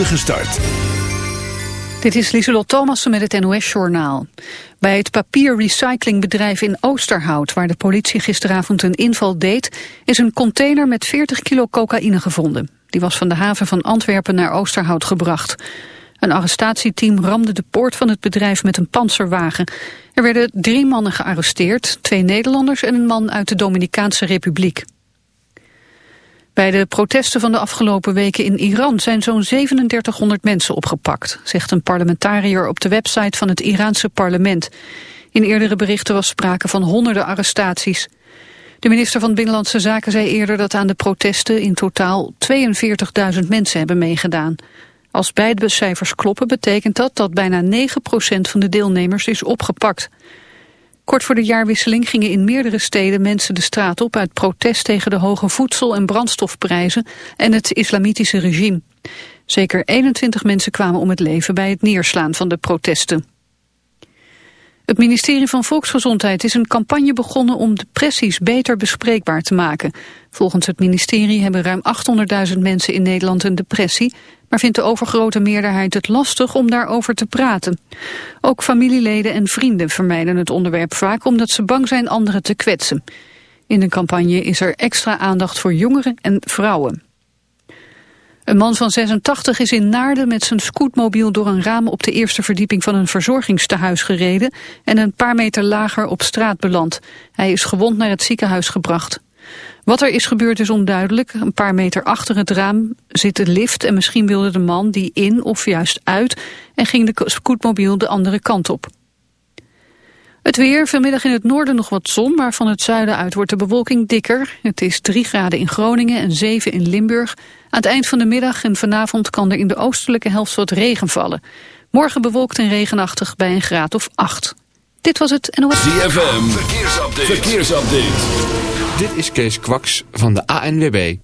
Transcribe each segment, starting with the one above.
start. Dit is Lieselot Thomassen met het NOS-journaal. Bij het papierrecyclingbedrijf in Oosterhout... waar de politie gisteravond een inval deed... is een container met 40 kilo cocaïne gevonden. Die was van de haven van Antwerpen naar Oosterhout gebracht. Een arrestatieteam ramde de poort van het bedrijf met een panzerwagen. Er werden drie mannen gearresteerd, twee Nederlanders... en een man uit de Dominicaanse Republiek. Bij de protesten van de afgelopen weken in Iran zijn zo'n 3700 mensen opgepakt, zegt een parlementariër op de website van het Iraanse parlement. In eerdere berichten was sprake van honderden arrestaties. De minister van Binnenlandse Zaken zei eerder dat aan de protesten in totaal 42.000 mensen hebben meegedaan. Als beide cijfers kloppen betekent dat dat bijna 9% van de deelnemers is opgepakt. Kort voor de jaarwisseling gingen in meerdere steden mensen de straat op uit protest tegen de hoge voedsel- en brandstofprijzen en het islamitische regime. Zeker 21 mensen kwamen om het leven bij het neerslaan van de protesten. Het ministerie van Volksgezondheid is een campagne begonnen om depressies beter bespreekbaar te maken. Volgens het ministerie hebben ruim 800.000 mensen in Nederland een depressie, maar vindt de overgrote meerderheid het lastig om daarover te praten. Ook familieleden en vrienden vermijden het onderwerp vaak omdat ze bang zijn anderen te kwetsen. In de campagne is er extra aandacht voor jongeren en vrouwen. Een man van 86 is in Naarden met zijn scootmobiel door een raam op de eerste verdieping van een verzorgingstehuis gereden en een paar meter lager op straat beland. Hij is gewond naar het ziekenhuis gebracht. Wat er is gebeurd is onduidelijk. Een paar meter achter het raam zit de lift en misschien wilde de man die in of juist uit en ging de scootmobiel de andere kant op. Het weer, vanmiddag in het noorden nog wat zon, maar van het zuiden uit wordt de bewolking dikker. Het is 3 graden in Groningen en 7 in Limburg. Aan het eind van de middag en vanavond kan er in de oostelijke helft wat regen vallen. Morgen bewolkt en regenachtig bij een graad of 8. Dit was het NOS. ZFM, verkeersupdate. verkeersupdate. Dit is Kees Kwaks van de ANWB.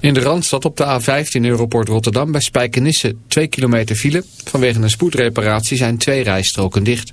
In de Randstad op de A15 Europort Rotterdam bij Spijkenisse 2 kilometer file. Vanwege een spoedreparatie zijn twee rijstroken dicht.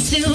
still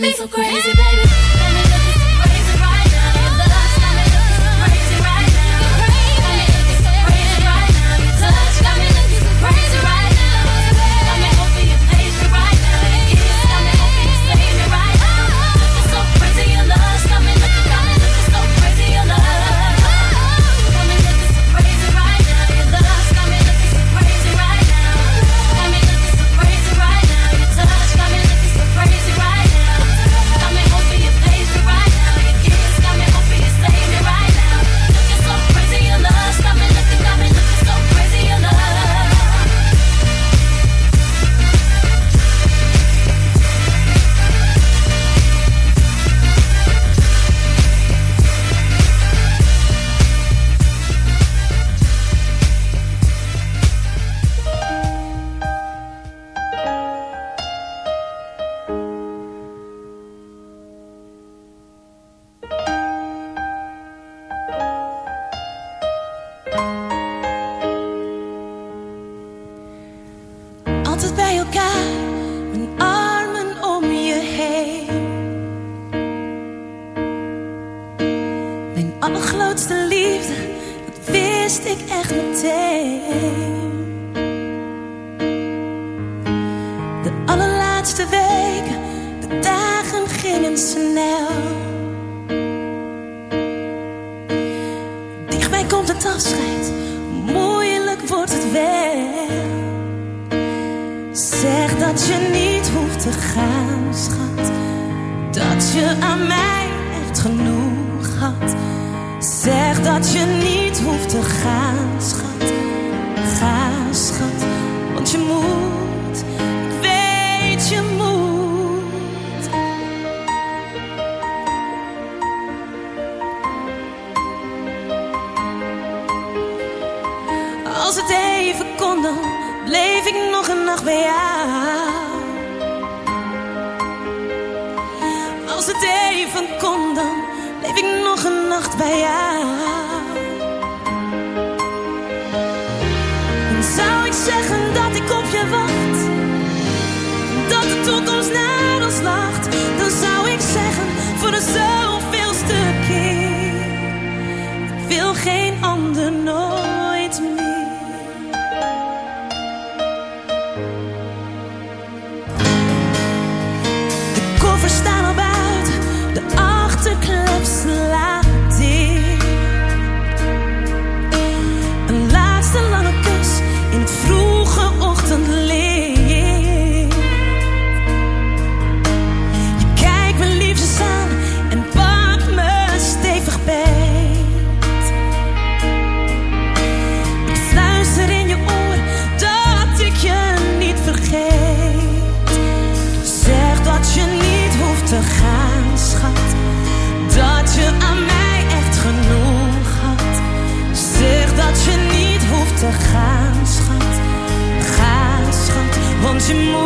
me so crazy, baby. Als het even kon, dan bleef ik nog een nacht bij jou. Als het even kon, dan bleef ik nog een nacht bij jou. Zou ik zeggen dat ik op je wacht, dat de toekomst naar último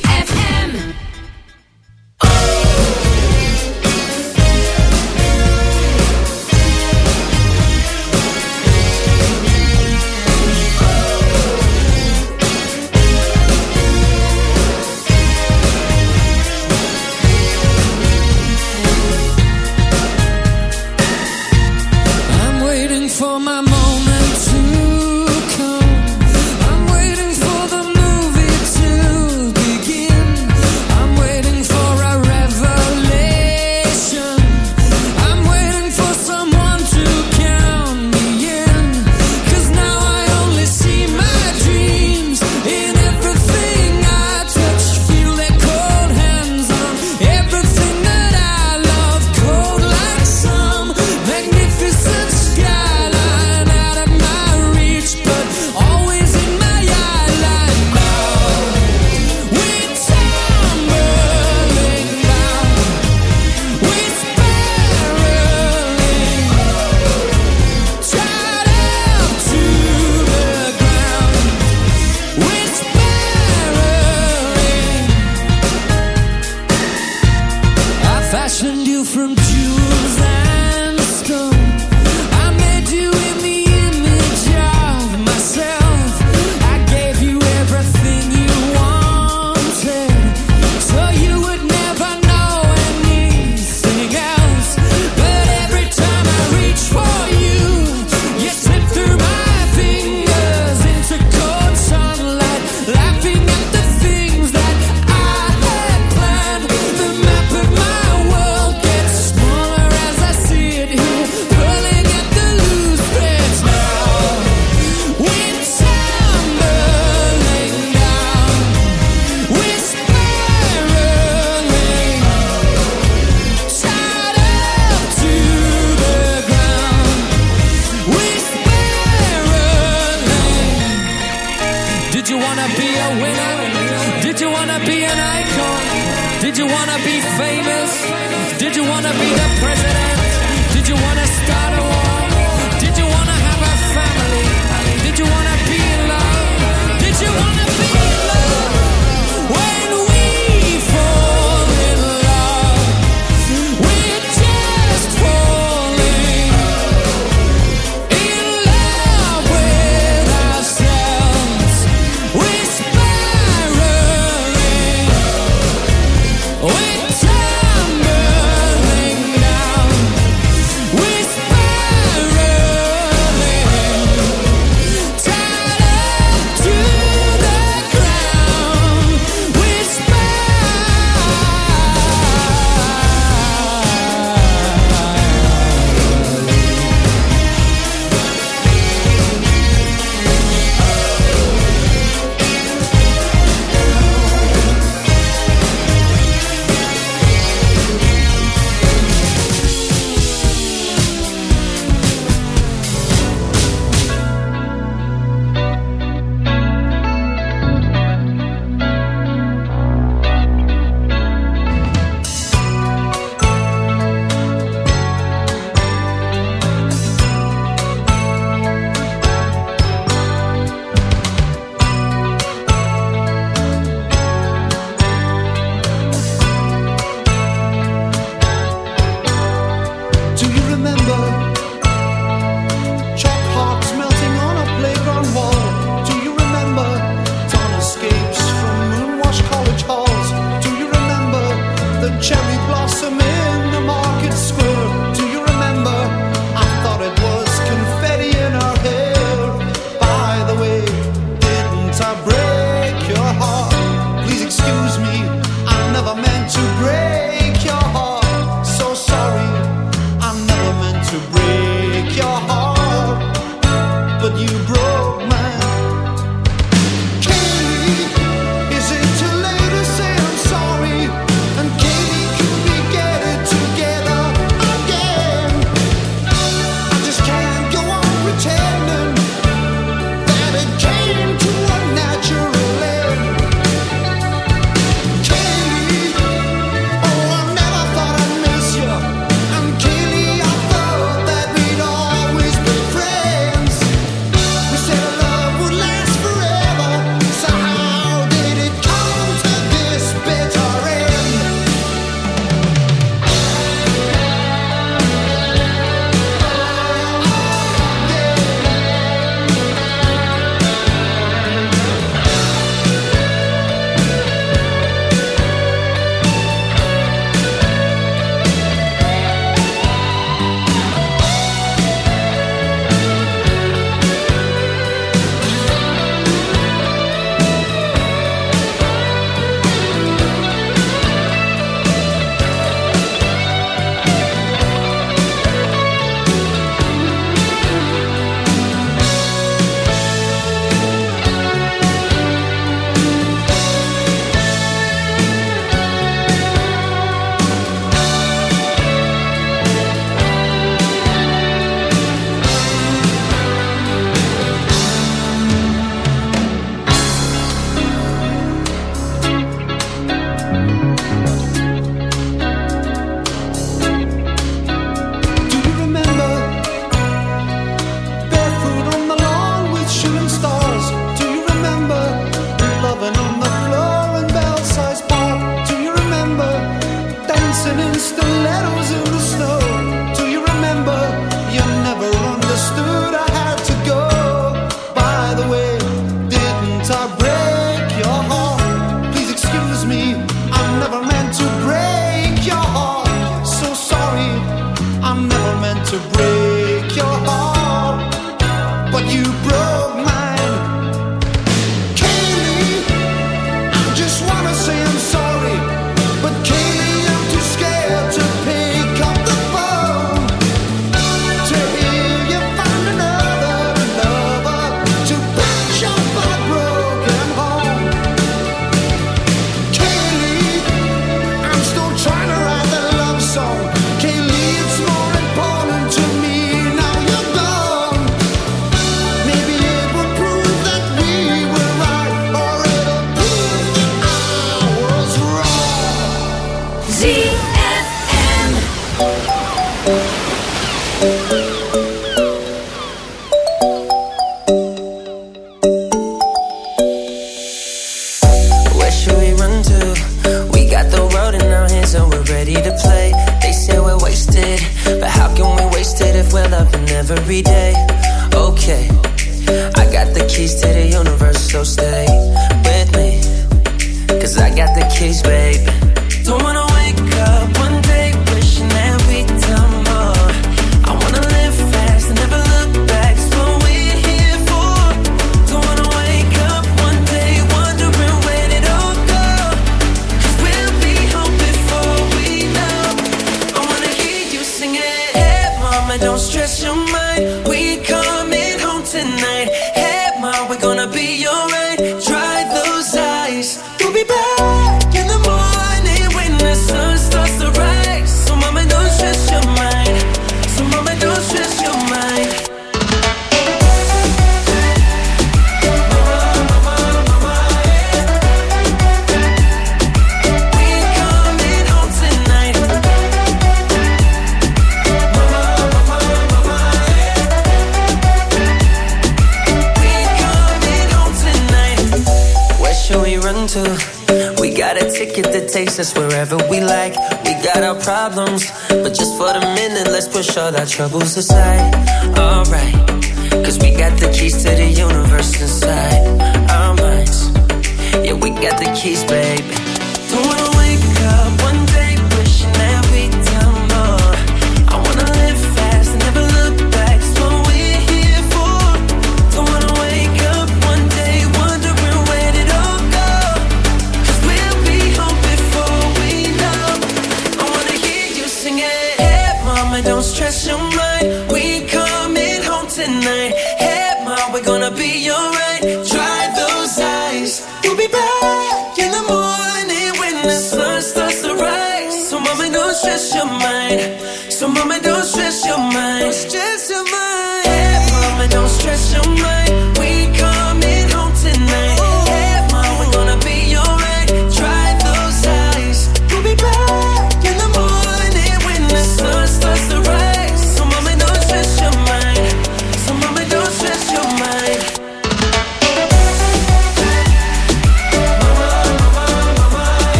got the keys, babe.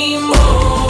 Anymore.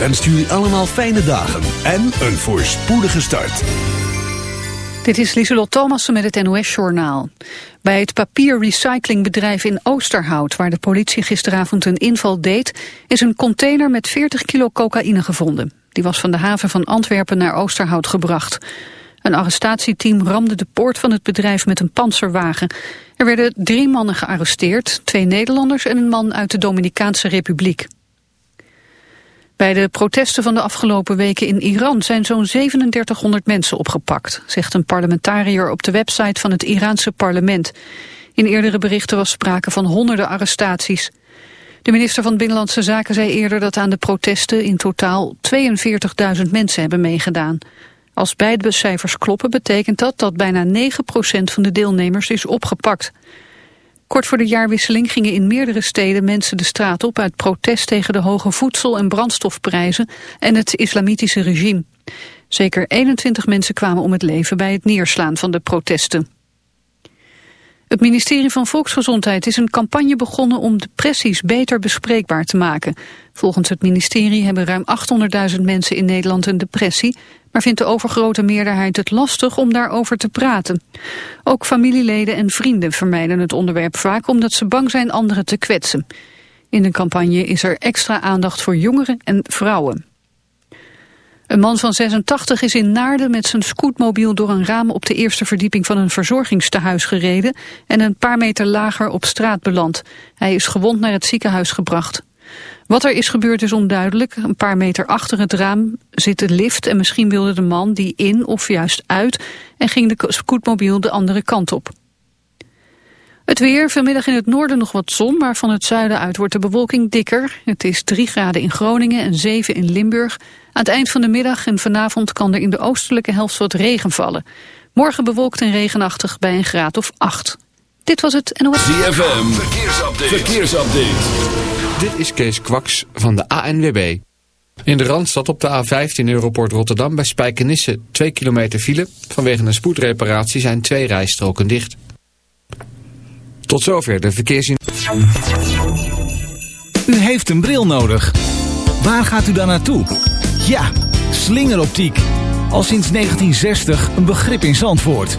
Wenst jullie allemaal fijne dagen en een voorspoedige start. Dit is Lieselot Thomassen met het NOS-journaal. Bij het papierrecyclingbedrijf in Oosterhout... waar de politie gisteravond een inval deed... is een container met 40 kilo cocaïne gevonden. Die was van de haven van Antwerpen naar Oosterhout gebracht. Een arrestatieteam ramde de poort van het bedrijf met een panzerwagen. Er werden drie mannen gearresteerd, twee Nederlanders... en een man uit de Dominicaanse Republiek. Bij de protesten van de afgelopen weken in Iran zijn zo'n 3700 mensen opgepakt, zegt een parlementariër op de website van het Iraanse parlement. In eerdere berichten was sprake van honderden arrestaties. De minister van Binnenlandse Zaken zei eerder dat aan de protesten in totaal 42.000 mensen hebben meegedaan. Als beide cijfers kloppen betekent dat dat bijna 9% van de deelnemers is opgepakt. Kort voor de jaarwisseling gingen in meerdere steden mensen de straat op uit protest tegen de hoge voedsel- en brandstofprijzen en het islamitische regime. Zeker 21 mensen kwamen om het leven bij het neerslaan van de protesten. Het ministerie van Volksgezondheid is een campagne begonnen om depressies beter bespreekbaar te maken. Volgens het ministerie hebben ruim 800.000 mensen in Nederland een depressie, maar vindt de overgrote meerderheid het lastig om daarover te praten. Ook familieleden en vrienden vermijden het onderwerp vaak omdat ze bang zijn anderen te kwetsen. In de campagne is er extra aandacht voor jongeren en vrouwen. Een man van 86 is in Naarden met zijn scootmobiel door een raam op de eerste verdieping van een verzorgingstehuis gereden en een paar meter lager op straat beland. Hij is gewond naar het ziekenhuis gebracht. Wat er is gebeurd is onduidelijk. Een paar meter achter het raam zit de lift en misschien wilde de man die in of juist uit en ging de scootmobiel de andere kant op. Het weer, vanmiddag in het noorden nog wat zon, maar van het zuiden uit wordt de bewolking dikker. Het is 3 graden in Groningen en 7 in Limburg. Aan het eind van de middag en vanavond kan er in de oostelijke helft wat regen vallen. Morgen bewolkt en regenachtig bij een graad of 8. Dit was het NOS. ZFM, verkeersupdate. verkeersupdate. Dit is Kees Kwaks van de ANWB. In de Randstad op de A15 Europort Rotterdam bij Spijkenisse 2 kilometer file. Vanwege een spoedreparatie zijn twee rijstroken dicht. Tot zover de verkeersin. U heeft een bril nodig. Waar gaat u dan naartoe? Ja, slingeroptiek. Al sinds 1960 een begrip in Zandvoort.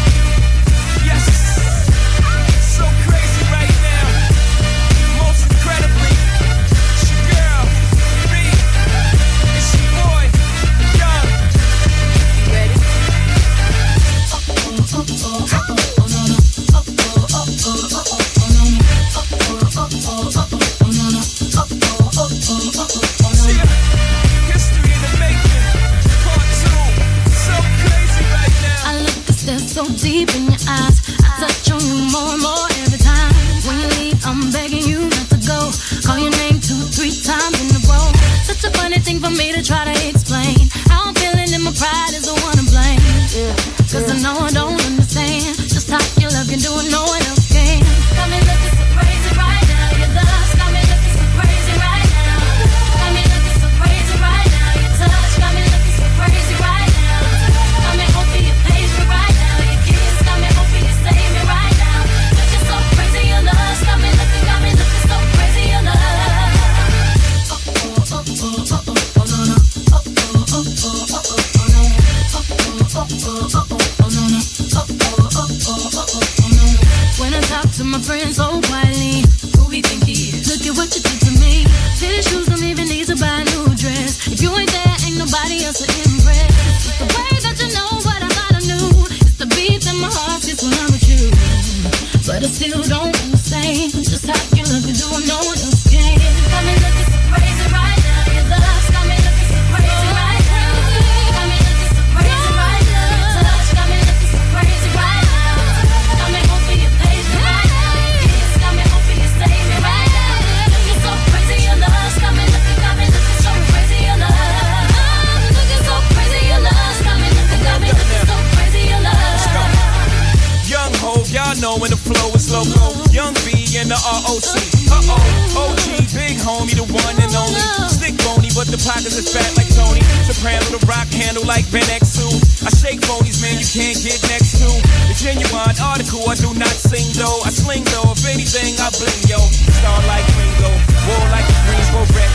who I do not sing though. I sling though, if anything, I bling yo. Star like Ringo, war like a Greensboro wreck.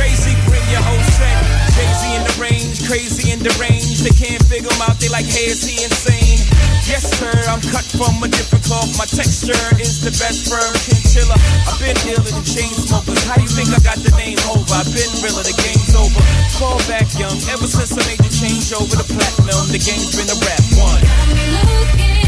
Crazy, bring your whole set. Crazy in the range, crazy in the range. They can't figure him out, they like, hey, is he insane? Yes, sir, I'm cut from a different cloth. My texture is the best firm chinchilla. I've been dealing with chain smokers. How do you think I got the name over? I've been realer, the game's over. Fall back young, ever since I made the change over the platinum, the game's been a rap one. Got me looking.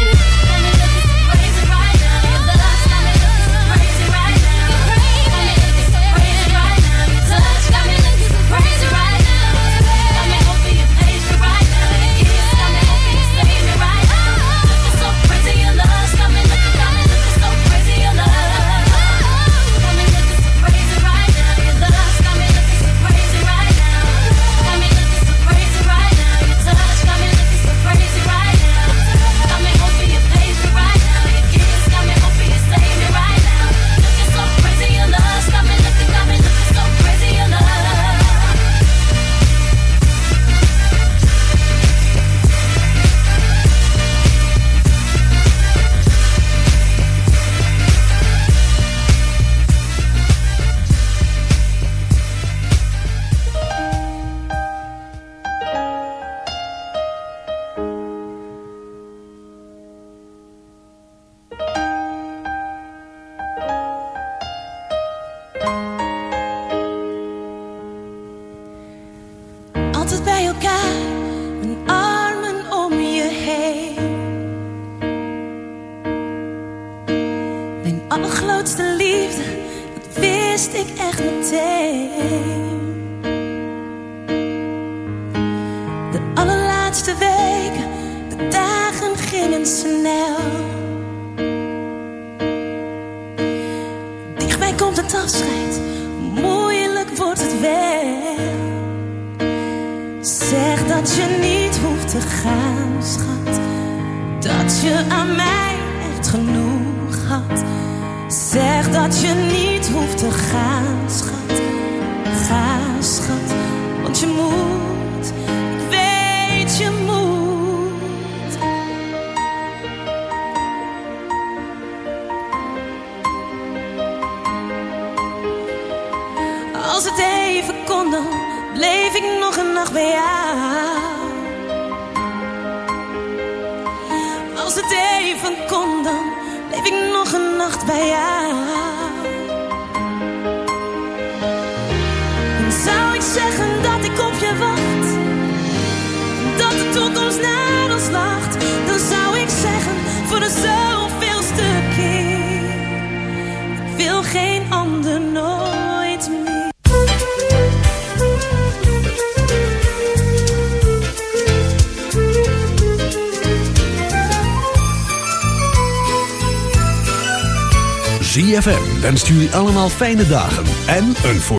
allemaal fijne dagen en een voor